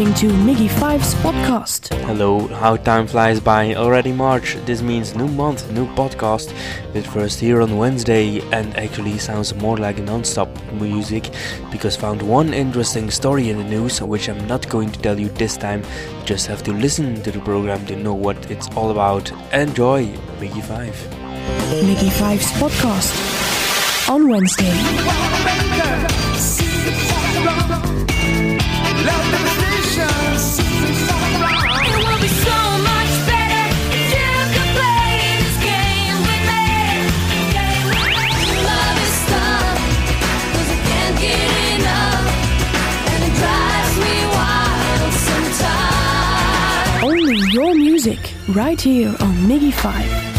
listening to Miggy 5's podcast. Hello, how time flies by. Already March. This means new month, new podcast. But first here on Wednesday, and actually sounds more like non-stop music because found one interesting story in the news, which I'm not going to tell you this time. You just have to listen to the program to know what it's all about. Enjoy Miggy 5. Miggy 5's podcast on Wednesday. Love the music right here on Miggy 5.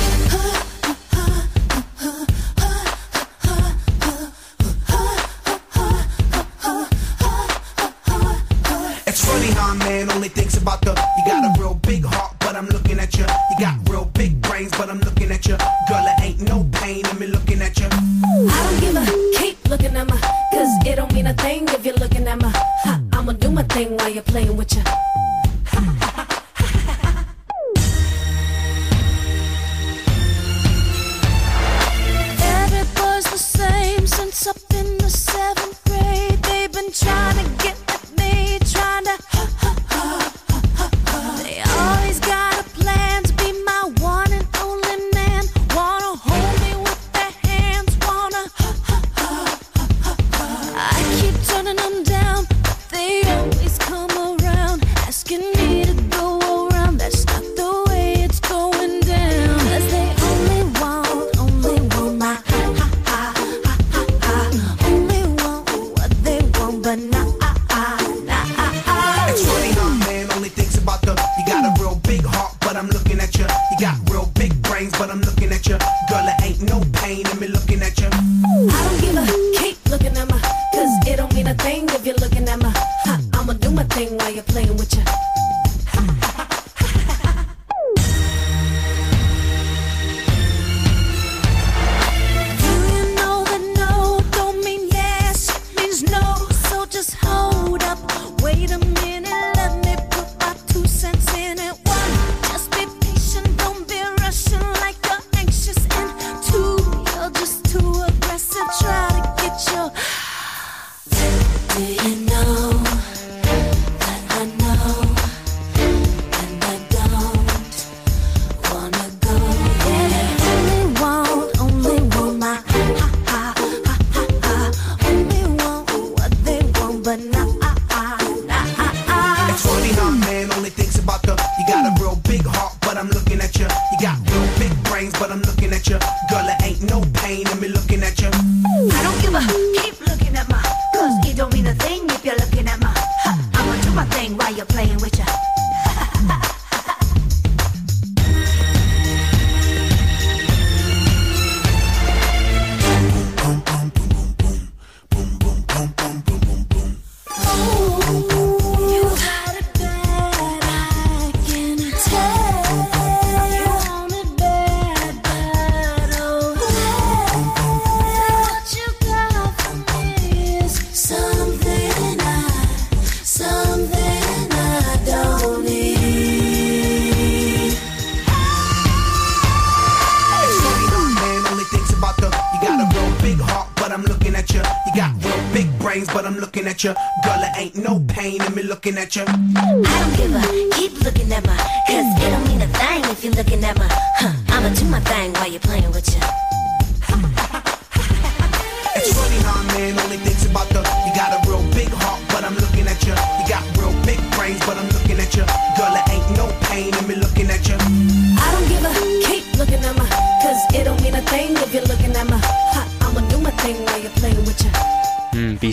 at you. Girl, there ain't no pain in me looking at you. I don't give a keep looking at my, cause it don't mean a thing if you're looking at my, huh. I'ma do my thing while you're playing with you.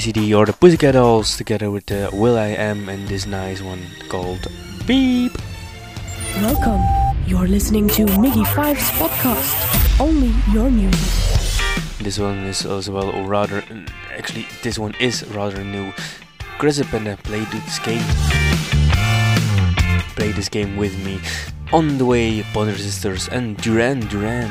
Or the Pussycat Dolls together with the will.i.am and this nice one called Beep. Welcome. You're listening to Miggy Five's podcast. Only your music. This one is as well rather actually this one is rather new. Chris Appena played this game. Play this game with me. On the way, Pointer Sisters and Duran Duran.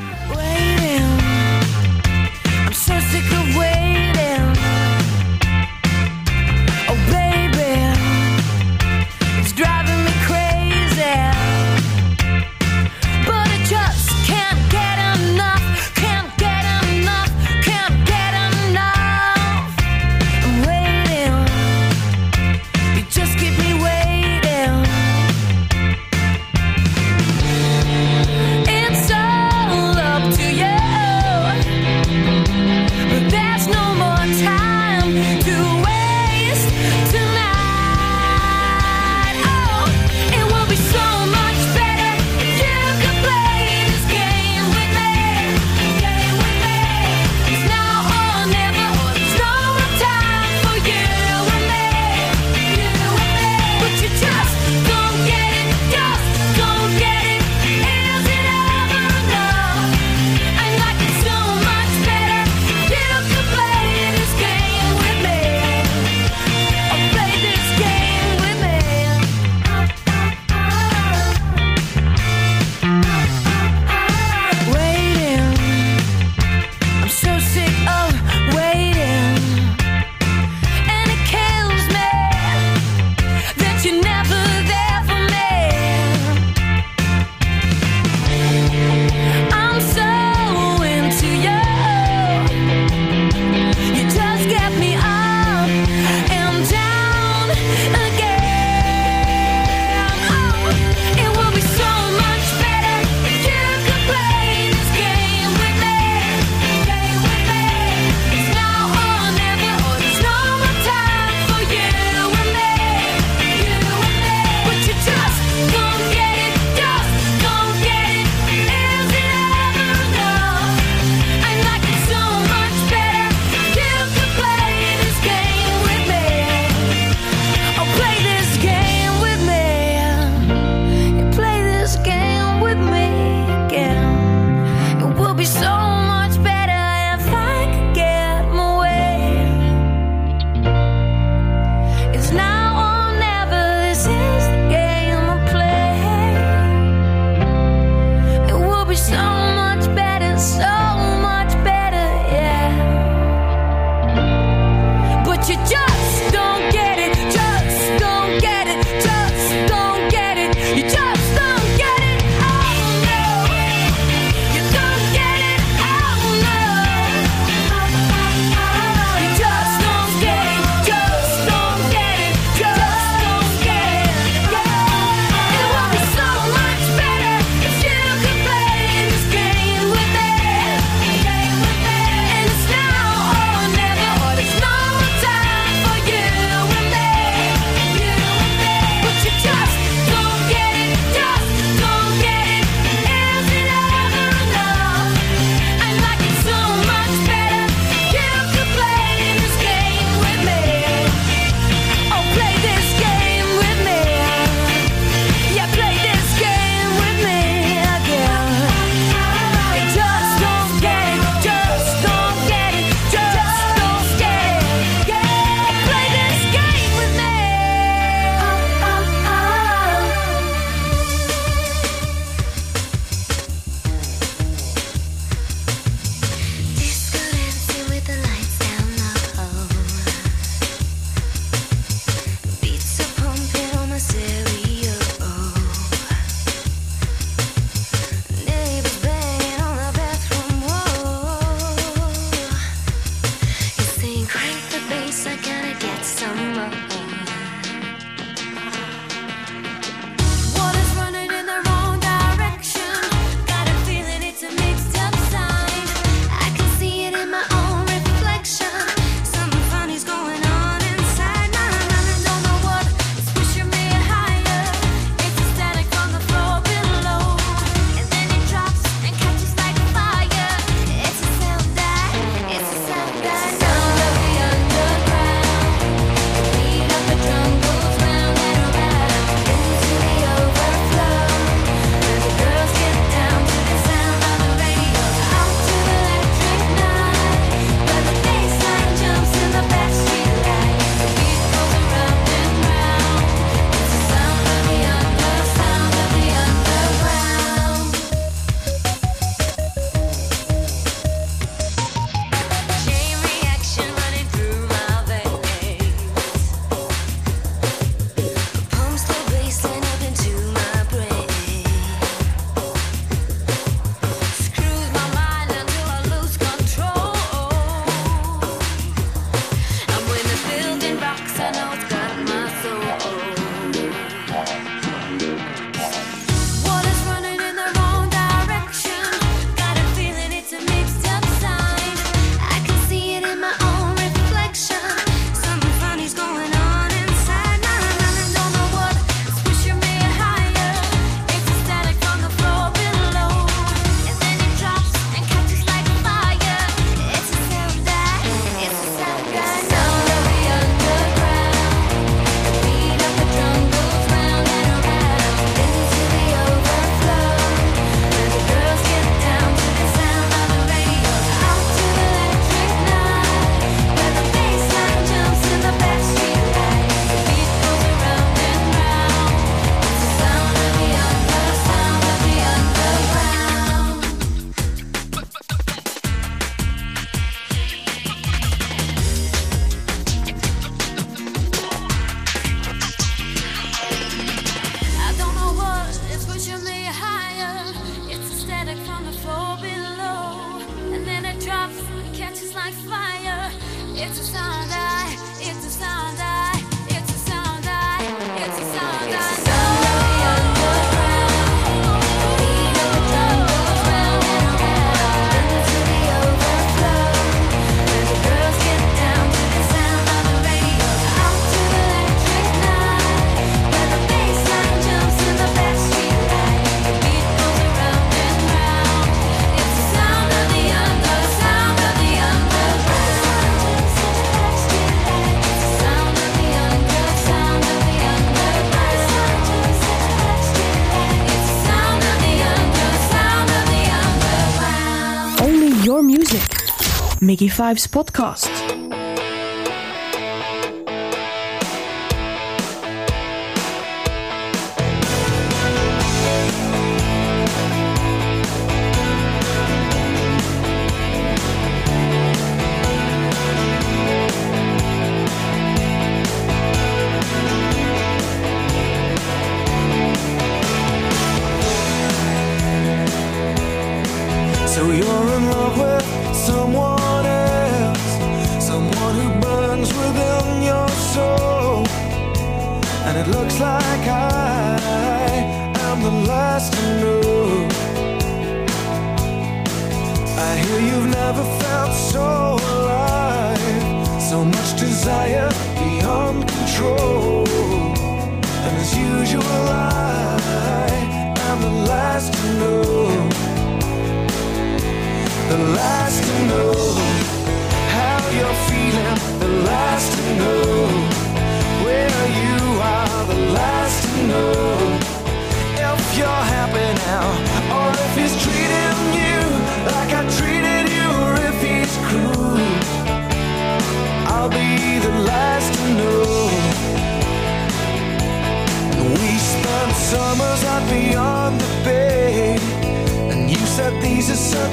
Mickey Five's podcast.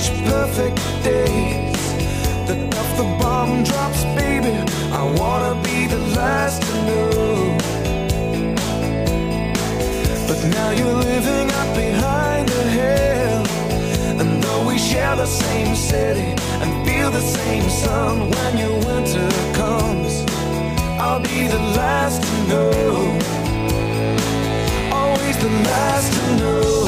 Such perfect days. That if the bomb drops, baby, I wanna be the last to know. But now you're living up behind the hill. And though we share the same city and feel the same sun when your winter comes, I'll be the last to know always the last to know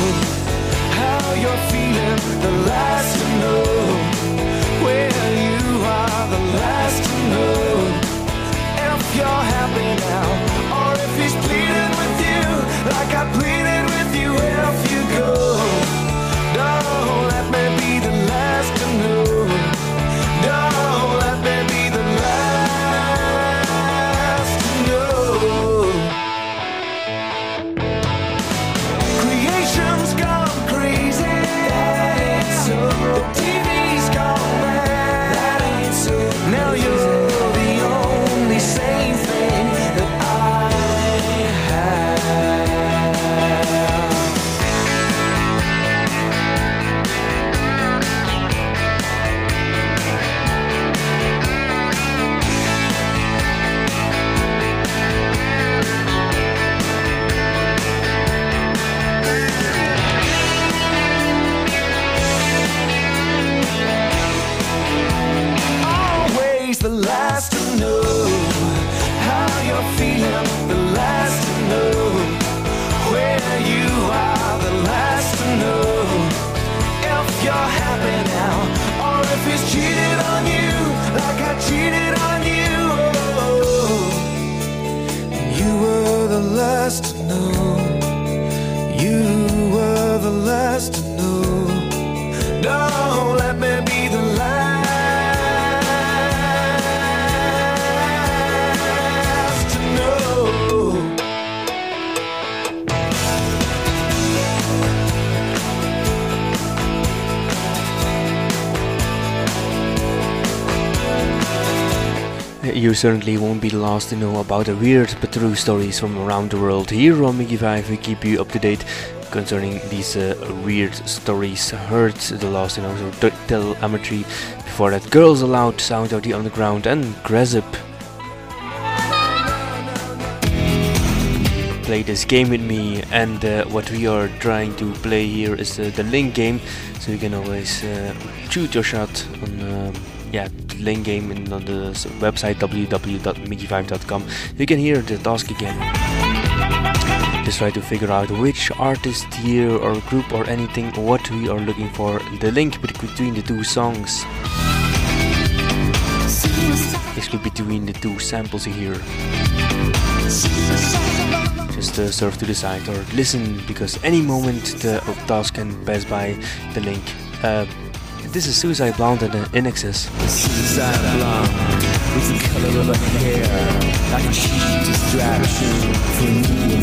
now or if he's pleading with you like I pleaded with you if you go. You certainly won't be the last to know about the weird but true stories from around the world. Here on Mickey 5 we keep you up to date concerning these uh, weird stories heard the last know so tell telemetry before that girls aloud sound of the underground and Grasip play this game with me. And uh, what we are trying to play here is uh, the link game, so you can always uh, shoot your shot on. Yeah, the link game and on the website www.mickey5.com. You can hear the task again. Just try to figure out which artist, year, or group, or anything what we are looking for. The link between the two songs. Basically between the two samples here. Just uh, surf to the side or listen because any moment the task can pass by the link. Uh, this is Suicide Blonde and uh, INXS. Suicide blonde the color of her hair, like a cheap distraction for new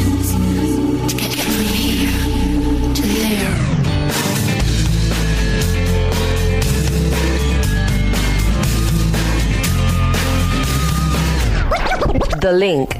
The link.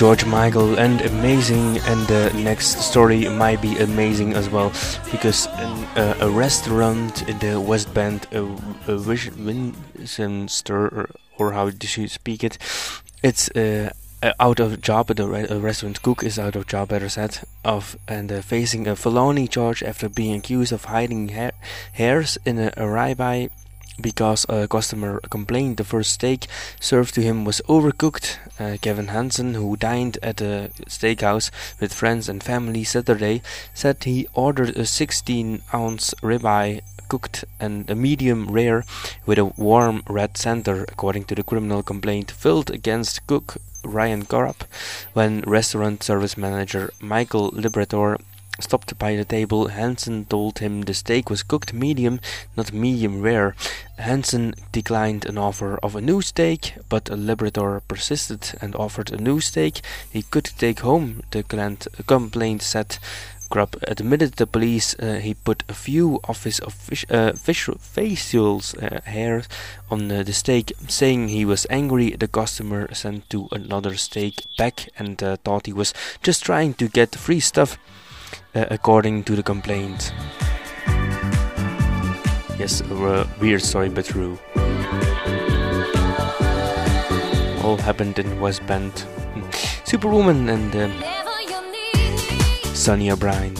George Michael and amazing, and the next story might be amazing as well because in, uh, a restaurant in the West Bend, uh, uh, Winchester, or, how do you speak it? It's uh, out of job. The re- restaurant cook is out of job, better said, of and uh, facing a felony charge after being accused of hiding hair, hairs in a, a ribeye because a customer complained the first steak served to him was overcooked. Uh, Kevin Hansen, who dined at a steakhouse with friends and family Saturday, said he ordered a 16 ounce ribeye cooked and a medium rare with a warm red center, according to the criminal complaint filed against cook Ryan Corrup when restaurant service manager Michael Liberator stopped by the table, Hansen told him the steak was cooked medium, not medium rare. Hansen declined an offer of a new steak, but a Liberator persisted and offered a new steak he could take home, the complaint said. Krupp admitted to police uh, he put a few of his offic- uh, facial uh, hairs on uh, the steak, saying he was angry the customer sent to another steak back and uh, thought he was just trying to get free stuff uh, according to the complaint. Yes, a weird story but true. All happened in West Bend. Superwoman and uh, Whenever you need me, Sonny O'Brien.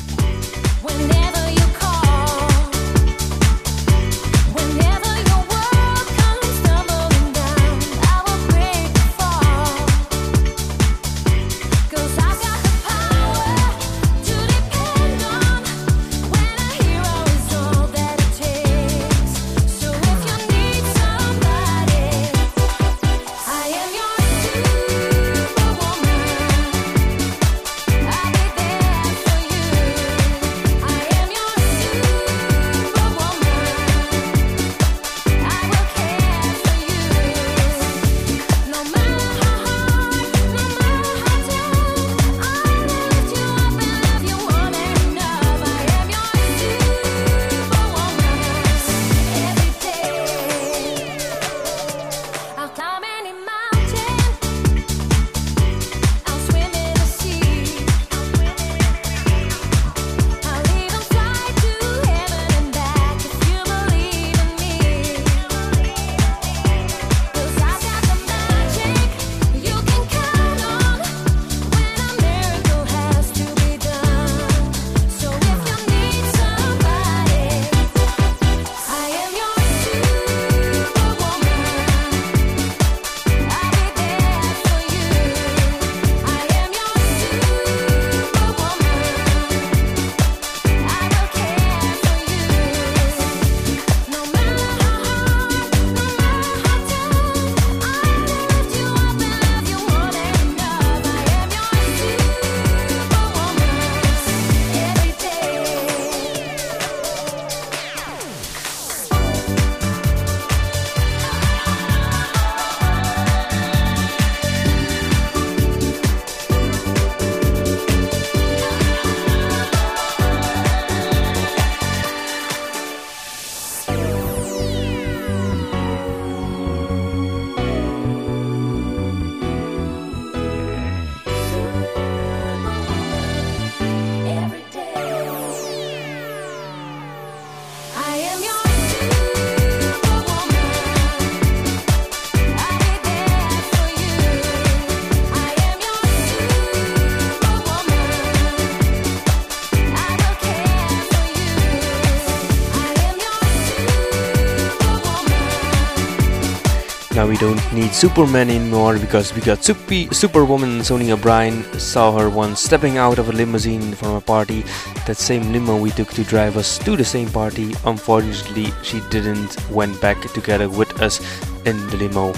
Don't need Superman anymore because we got Super Superwoman. Sonny Bryan saw her once stepping out of a limousine from a party. That same limo we took to drive us to the same party. Unfortunately, she didn't went back together with us in the limo.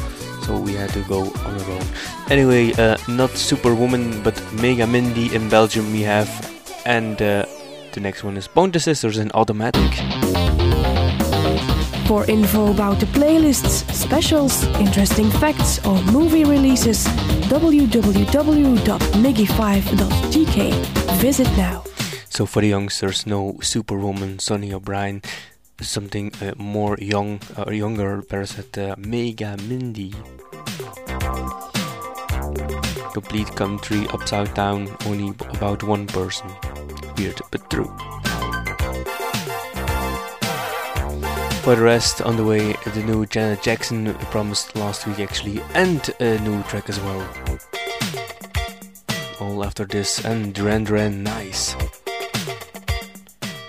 So we had to go on our own. Anyway, uh, not Superwoman, but Mega Mindy in Belgium we have. And uh, the next one is Pointer Sisters and Automatic. For info about the playlists, specials, interesting facts, or movie releases, www.miggy5.gk. Visit now. So for the youngsters, no Superwoman, Sonny O'Brien, something uh, more young or uh, younger, said, uh, Mega Mindy. Complete country upside down, only about one person. Weird but true. For the rest, on the way, the new Janet Jackson promised last week actually, and a new track as well. All after this, and Duran Duran, nice.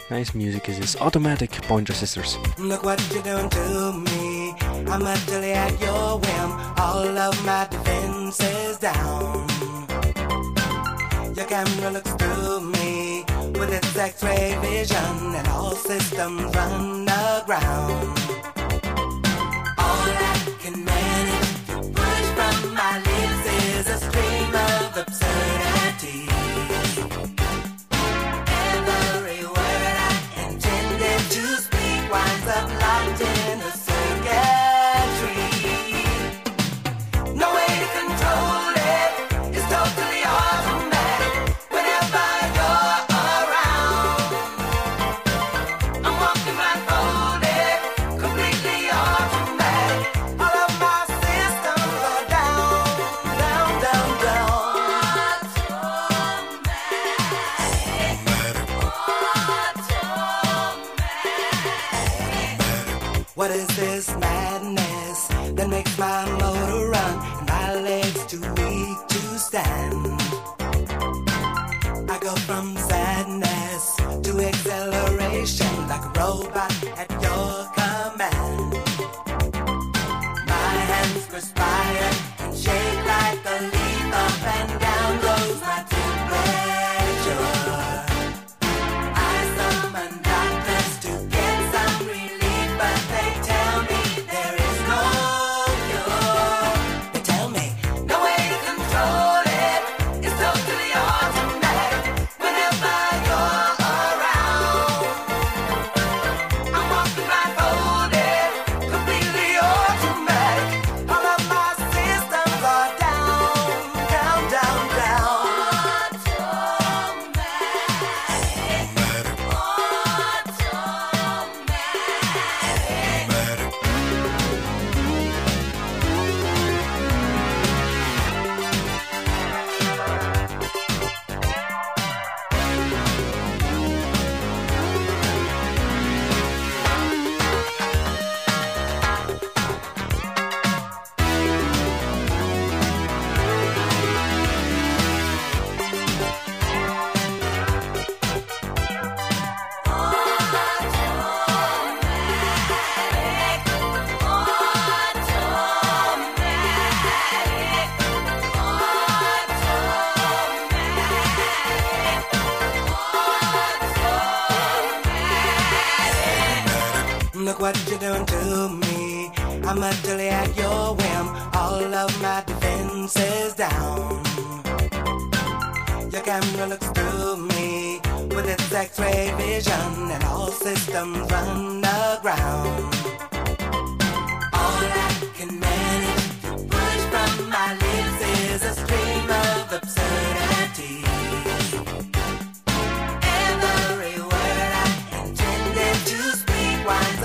Nice music is this. Automatic Pointer Sisters. Look what you're doing to me. I'm utterly at your whim. All of my defenses down. Your camera looks through me with its X-ray vision, and all systems run aground. Look what you're doing to me. I'm utterly at your whim. All of my defenses down. Your camera looks through me with its X-ray vision, and all systems run aground. All I can manage to push from my lips is a stream of absurdity. Every word I intended to speak winds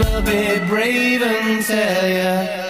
well be brave and tell ya.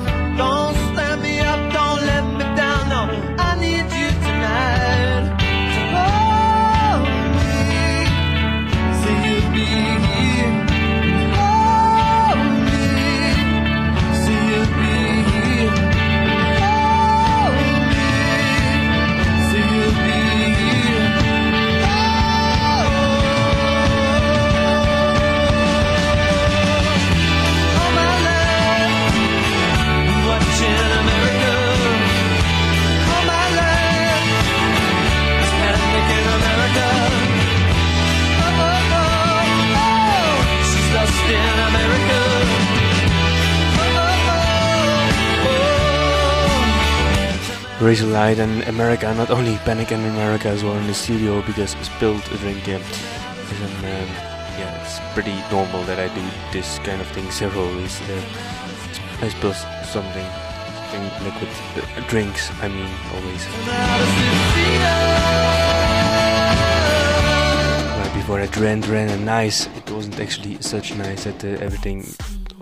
Razorlight and America, not only Panic and America as well in the studio because Spilled a Drink yeah, um, yeah, it's pretty normal that I do this kind of thing several times. Uh, I spill something, drink liquid, uh, drinks, I mean, always. Right before I ran, ran and nice, it wasn't actually such nice that uh, everything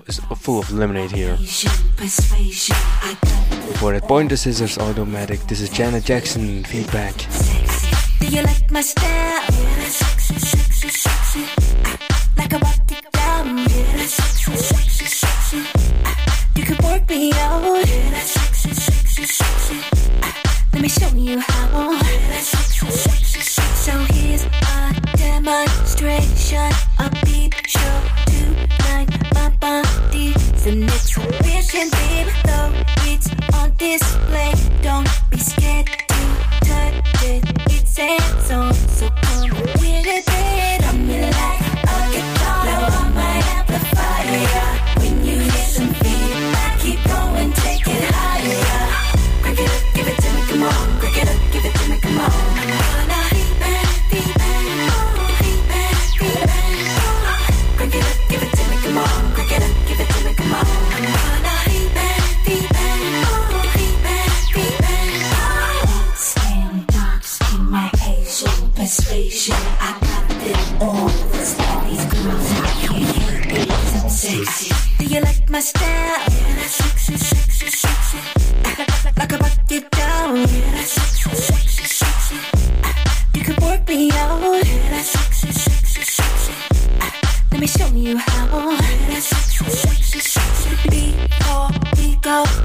is full of lemonade here for a Pointer Sisters Automatic. This is Janet Jackson feedback. Do you like my style? Yeah, sexy, sexy, sexy. Like a rock it down. Yeah, sexy, sexy, sexy. You can work me out. Yeah, sexy, sexy, sexy. Let me show you how. Yeah, sexy, sexy, sexy. So here's a demonstration. A beat show tonight. My body's an intuition this place. out.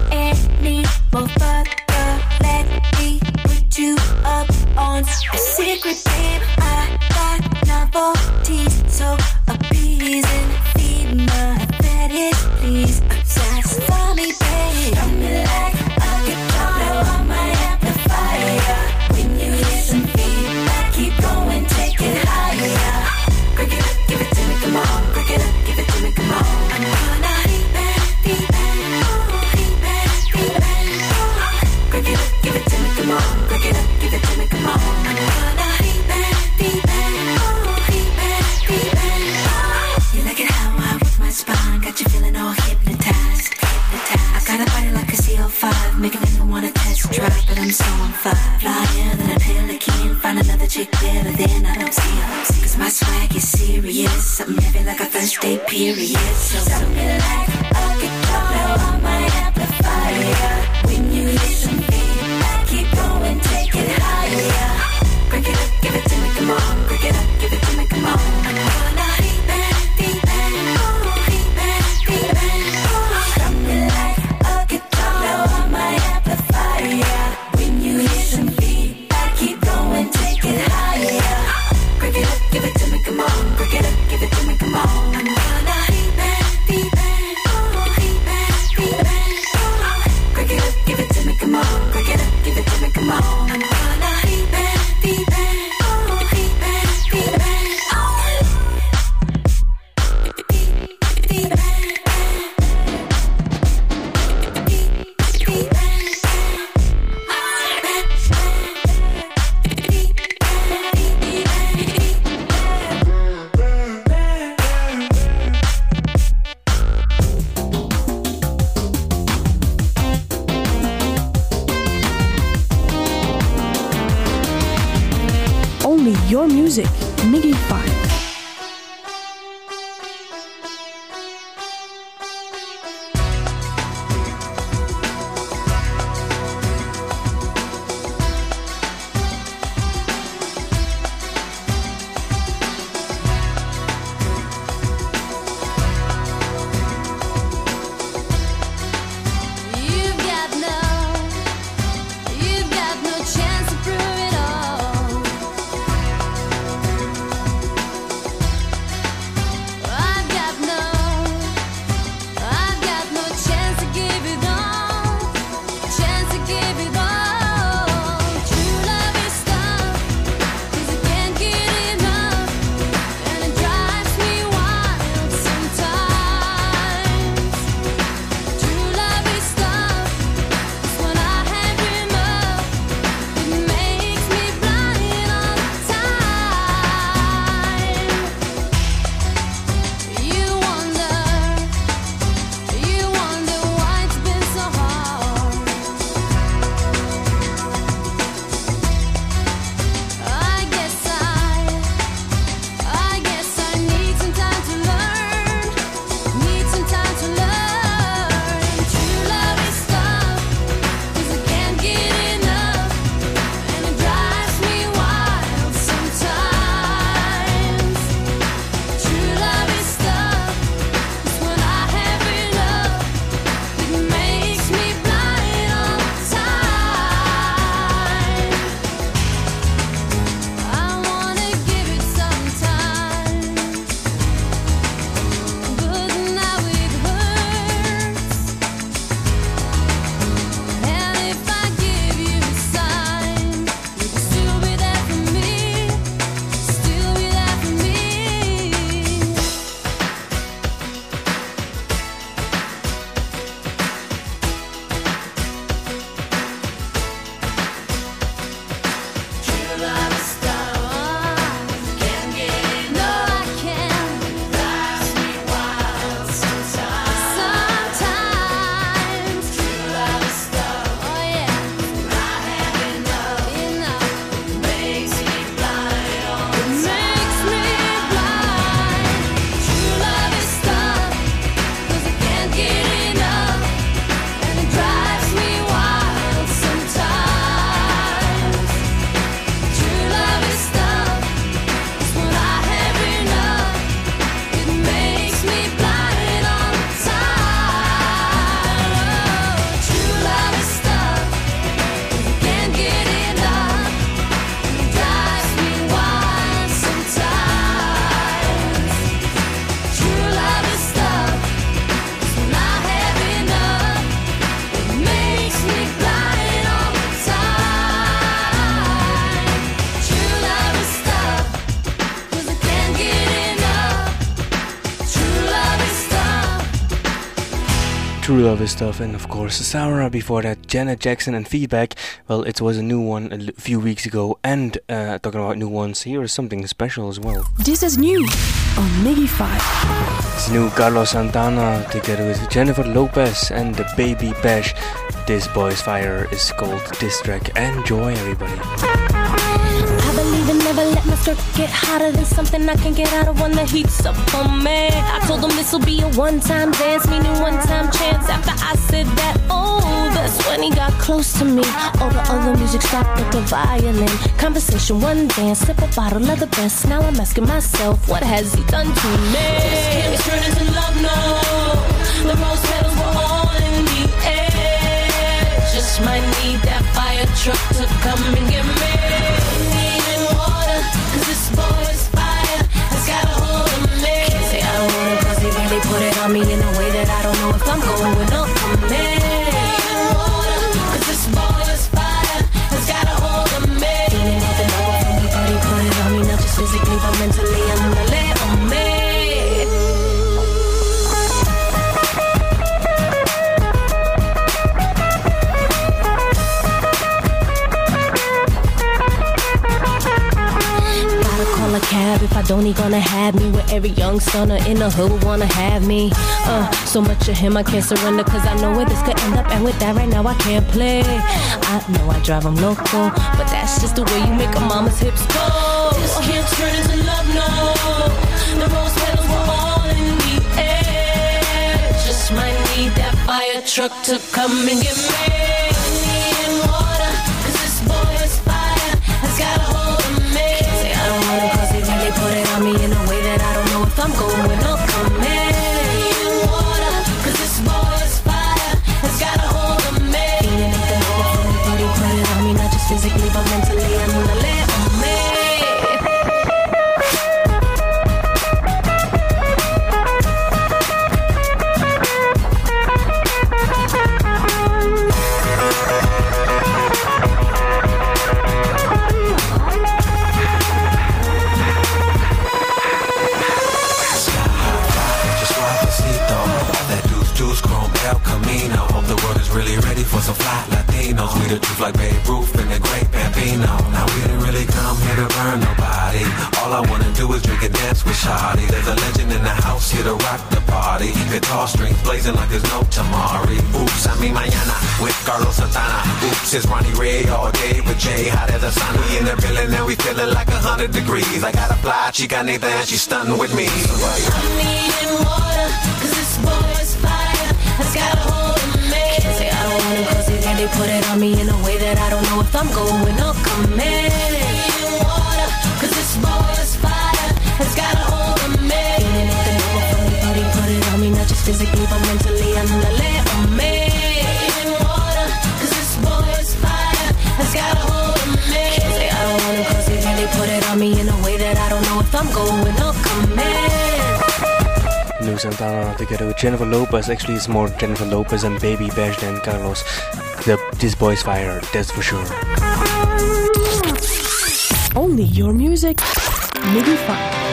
True Love stuff, and of course Sarah before that, Janet Jackson and Feedback. Well, it was a new one a few weeks ago, and uh, talking about new ones, here is something special as well. This is new on MIGY 5. It's new Carlos Santana together with Jennifer Lopez and the Baby Bash. This Boy's Fire is called this track. Enjoy, everybody. Get hotter than something I can get out of when the heat's up on me. I told them this'll be a one-time dance, meaning one-time chance. After I said that, oh, that's when he got close to me. All the other music stopped with the violin. Conversation, one dance, sip a bottle of the best. Now I'm asking myself, what has he done to me? This can't turn into love, no. The rose petals were all in the air. Just might need that fire truck to come and get me. Put it on I don't, he gonna have me with every young stunner in the hood wanna have me. Uh, so much of him I can't surrender cause I know where this could end up. And with that right now I can't play. I know I drive him loco, but that's just the way you make a mama's hips go. This can't turn into love, no. The rose petals were all in the air. Just might need that fire truck to come and get me. 100 degrees. I got a fly chick, I need that, she's stunting with me. I'm needing water, cause this boy is fire. Has got a hold me. Can't say I don't want it, cause they, they put it on me in a way that I don't know if I'm going or coming. This boy is fire. Has got a hold me. Feeling the put it on me, not just physically, but mentally, I'm the lady. I'm going coming. New Santana together with Jennifer Lopez. Actually, it's more Jennifer Lopez and Baby Bash than Carlos. The, this boy's fire, that's for sure. Only your music. MIGY 5.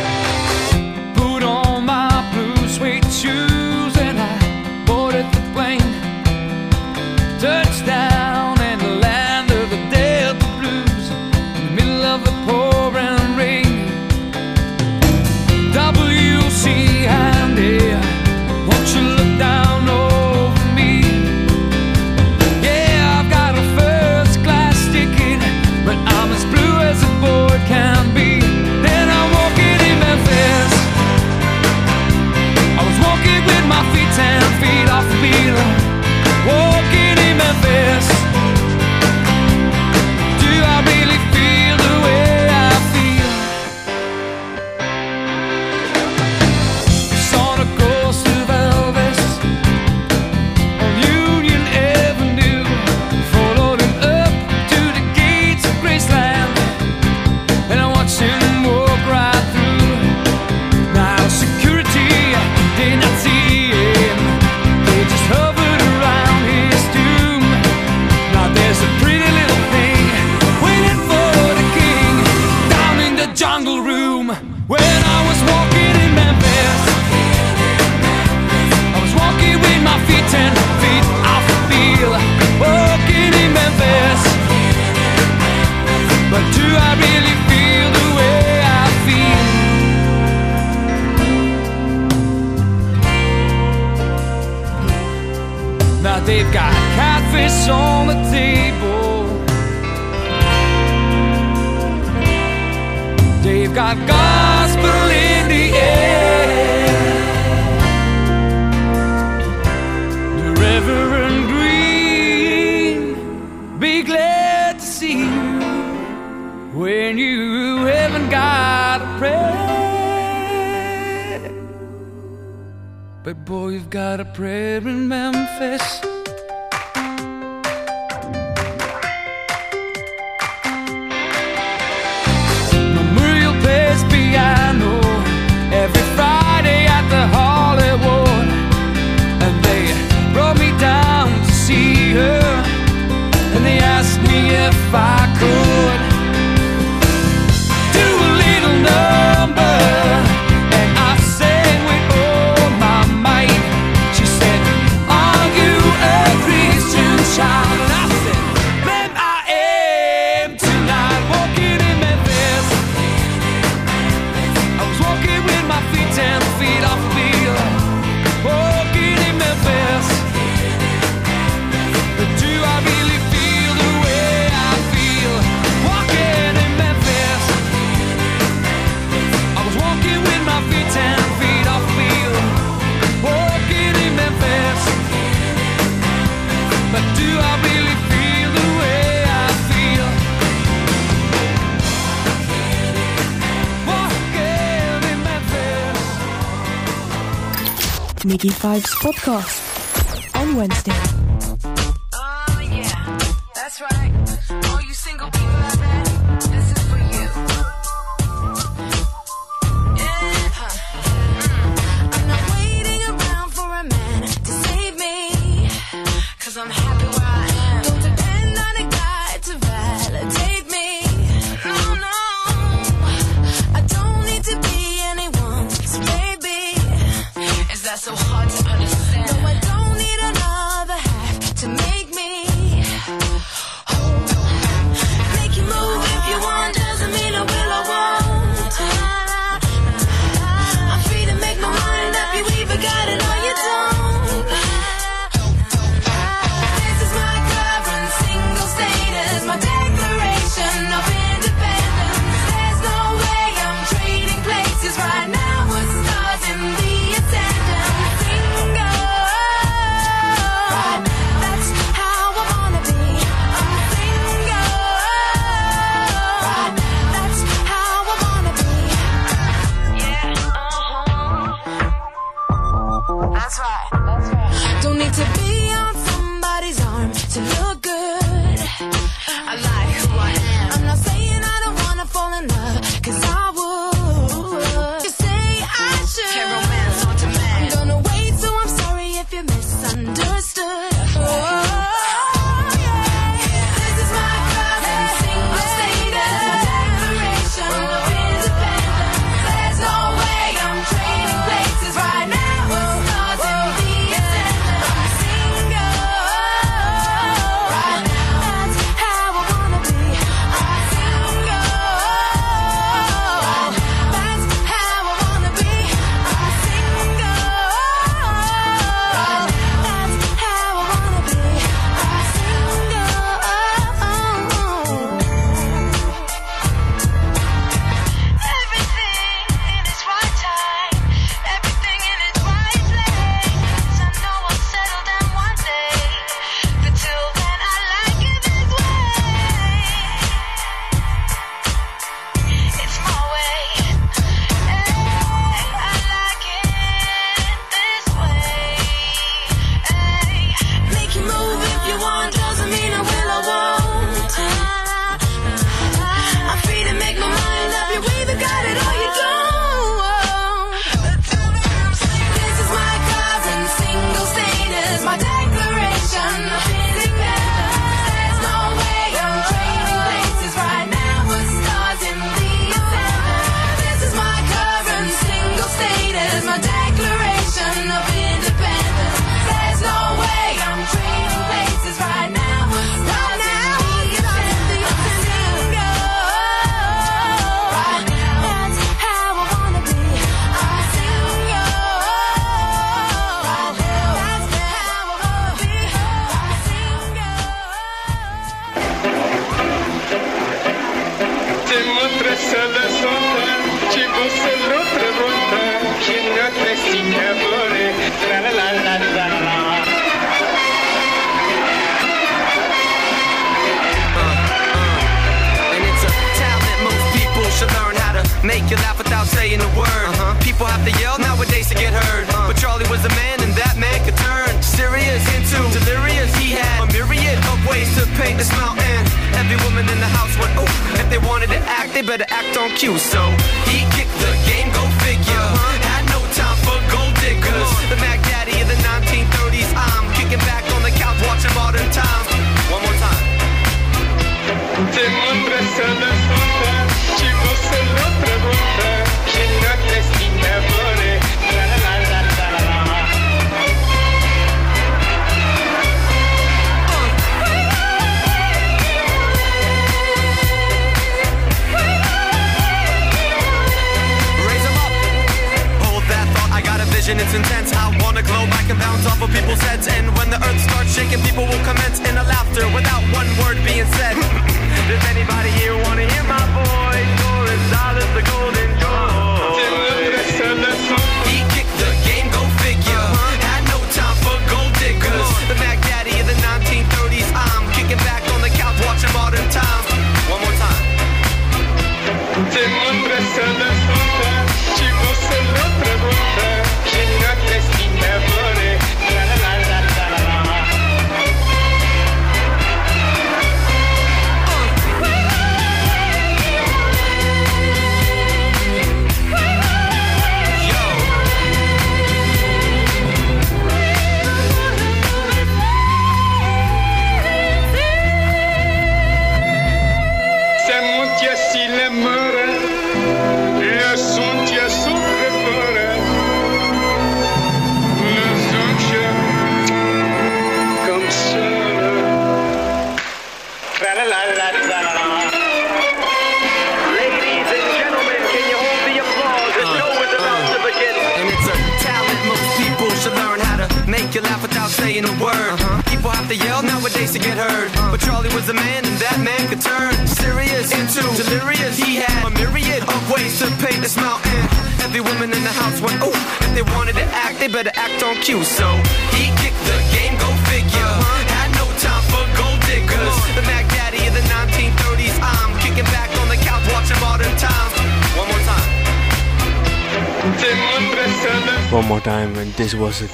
Podcast on Wednesday.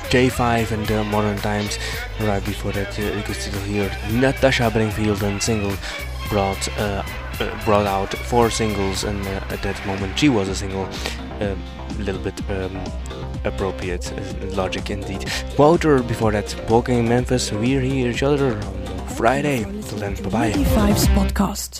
J5 and the modern times. Right before that, uh, you could still hear Natasha Bedingfield and single brought uh, brought out four singles, and at that moment she was a single, a little bit. Um, appropriate logic indeed. Quoter before that, walking in Memphis, we're here each other on Friday. Till then, bye bye. podcast.